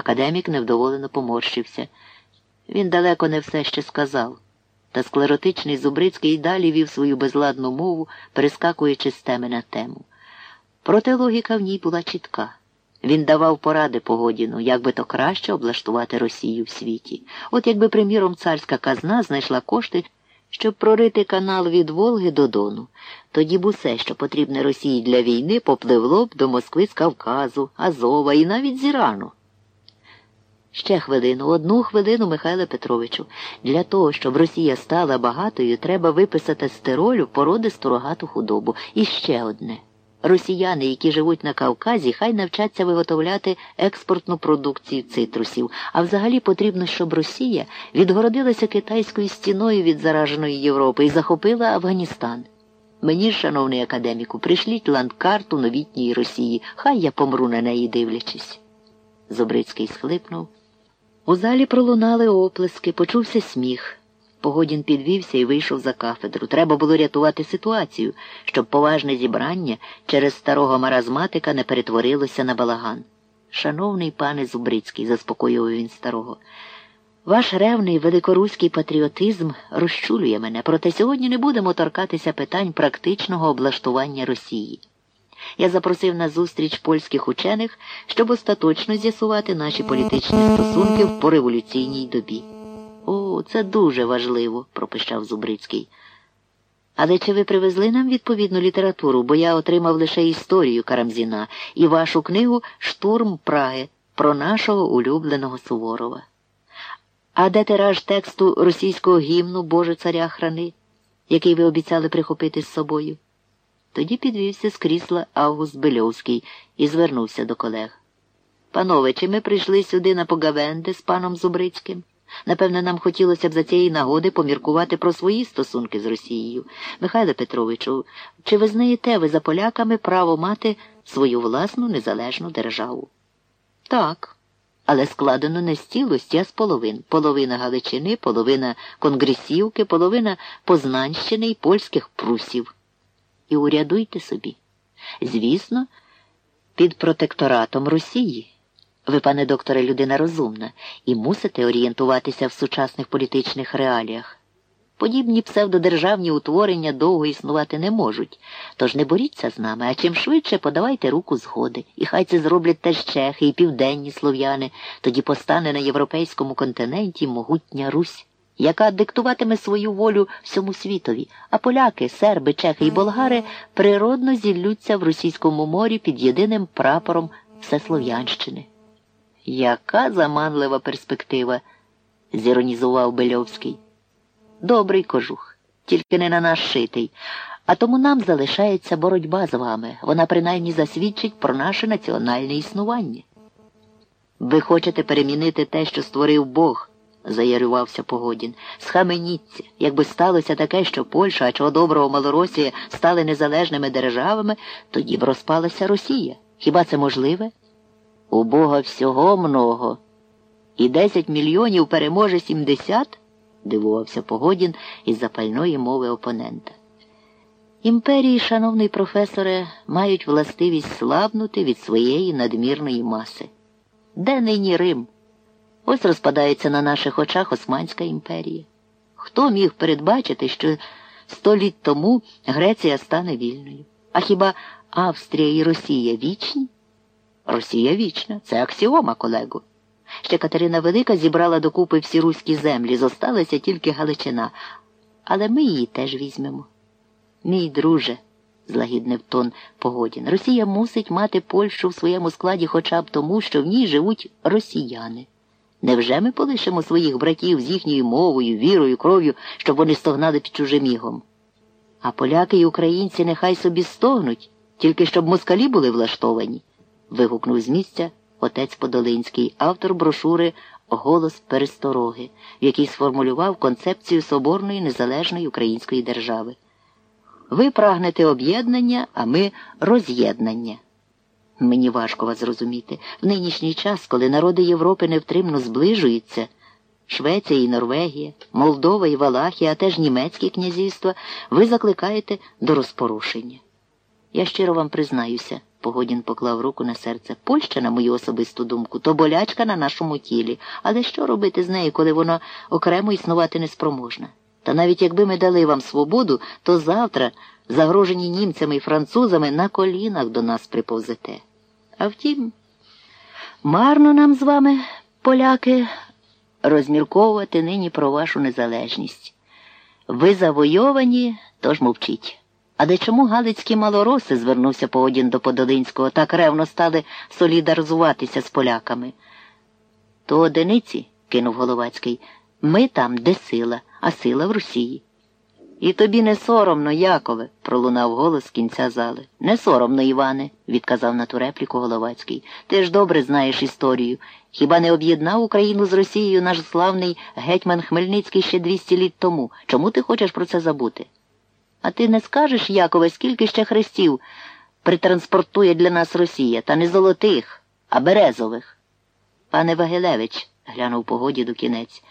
Академік невдоволено поморщився. Він далеко не все ще сказав. Та склеротичний Зубрицький й далі вів свою безладну мову, перескакуючи з теми на тему. Проте логіка в ній була чітка. Він давав поради Погодіну, як би то краще облаштувати Росію в світі. От якби, приміром, царська казна знайшла кошти, щоб прорити канал від Волги до Дону, тоді б усе, що потрібне Росії для війни, попливло б до Москви з Кавказу, Азова і навіть з Ірану. Ще хвилину, одну хвилину, Михайле Петровичу. Для того, щоб Росія стала багатою, треба виписати з тиролю породисту рогату худобу. І ще одне. Росіяни, які живуть на Кавказі, хай навчаться виготовляти експортну продукцію цитрусів. А взагалі потрібно, щоб Росія відгородилася китайською стіною від зараженої Європи і захопила Афганістан. Мені, шановний академіку, прийшліть ландкарту новітньої Росії, хай я помру на неї дивлячись. Зобрицький схлипнув. У залі пролунали оплески, почувся сміх. Погодін підвівся і вийшов за кафедру. Треба було рятувати ситуацію, щоб поважне зібрання через старого маразматика не перетворилося на балаган. Шановний пане Зубрицький, заспокоював він старого, ваш ревний великоруський патріотизм розчулює мене, проте сьогодні не будемо торкатися питань практичного облаштування Росії. Я запросив на зустріч польських учених, щоб остаточно з'ясувати наші політичні стосунки в пореволюційній добі. О, це дуже важливо, пропищав Зубрицький. Але чи ви привезли нам відповідну літературу, бо я отримав лише історію Карамзіна і вашу книгу Штурм Праги про нашого улюбленого Суворова. А де тираж тексту російського гімну Боже царя храни, який ви обіцяли прихопити з собою? Тоді підвівся з крісла Август Бельовський і звернувся до колег. Панове, чи ми прийшли сюди на Погавенди з паном Зубрицьким? Напевне, нам хотілося б за цієї нагоди поміркувати про свої стосунки з Росією. Михайло Петровичу, чи ви знаєте ви за поляками право мати свою власну незалежну державу? Так, але складено не з цілості, а з половин. Половина Галичини, половина Конгресівки, половина Познанщини і польських прусів. І урядуйте собі. Звісно, під протекторатом Росії. Ви, пане докторе, людина розумна і мусите орієнтуватися в сучасних політичних реаліях. Подібні псевдодержавні утворення довго існувати не можуть, тож не боріться з нами, а чим швидше подавайте руку згоди, і хай це зроблять теж чехи і південні слов'яни, тоді постане на європейському континенті могутня Русь, яка диктуватиме свою волю всьому світові, а поляки, серби, чехи і болгари природно зіллються в російському морі під єдиним прапором Всеслов'янщини. Яка заманлива перспектива, зіронізував Бельовський. Добрий кожух, тільки не на нас шитий, а тому нам залишається боротьба з вами. Вона принаймні засвідчить про наше національне існування. Ви хочете перемінити те, що створив Бог, заярювався Погодін. Схаменіться, якби сталося таке, що Польща, а чого доброго Малоросія стали незалежними державами, тоді б розпалася Росія. Хіба це можливе? У Бога всього много. І десять мільйонів переможе сімдесят? дивувався Погодін із запальної мови опонента. Імперії, шановний професоре, мають властивість слабнути від своєї надмірної маси. Де нині Рим? Ось розпадається на наших очах Османська імперія. Хто міг передбачити, що сто літ тому Греція стане вільною? А хіба Австрія і Росія вічні? Росія вічна, це аксіома, колего. Ще Катерина Велика зібрала докупи всі руські землі, зосталася тільки Галичина, але ми її теж візьмемо. Мій друже, злагіднив тон Погодін, Росія мусить мати Польщу в своєму складі хоча б тому, що в ній живуть росіяни. Невже ми полишимо своїх братів з їхньою мовою, вірою, кров'ю, щоб вони стогнали під чужим ігом? А поляки і українці нехай собі стогнуть, тільки щоб москалі були влаштовані вигукнув з місця отець Подолинський, автор брошури Голос перестороги, в якій сформулював концепцію соборної незалежної української держави. Ви прагнете об'єднання, а ми роз'єднання. Мені важко вас зрозуміти. В нинішній час, коли народи Європи невтримно зближуються, Швеція і Норвегія, Молдова і Валахія, а теж німецькі князівства, ви закликаєте до розпорушення. Я щиро вам признаюся, Погодін поклав руку на серце. Польща, на мою особисту думку, то болячка на нашому тілі. Але що робити з нею, коли вона окремо існувати неспроможна? Та навіть якби ми дали вам свободу, то завтра, загрожені німцями і французами, на колінах до нас приповзете. А втім, марно нам з вами, поляки, розмірковувати нині про вашу незалежність. Ви завойовані, тож мовчіть. А де чому галицькі малороси, звернувся Погодін до Подолинського, так ревно стали солідаризуватися з поляками? То одиниці, кинув Головацький, ми там, де сила, а сила в Росії. І тобі не соромно, Якове, пролунав голос з кінця зали. Не соромно, Іване, відказав на ту репліку Головацький. Ти ж добре знаєш історію. Хіба не об'єднав Україну з Росією наш славний гетьман Хмельницький ще 200 літ тому? Чому ти хочеш про це забути? А ти не скажеш, Якове, скільки ще хрестів притранспортує для нас Росія, та не золотих, а березових? Пане Вагилевич, глянув погоді до кінець.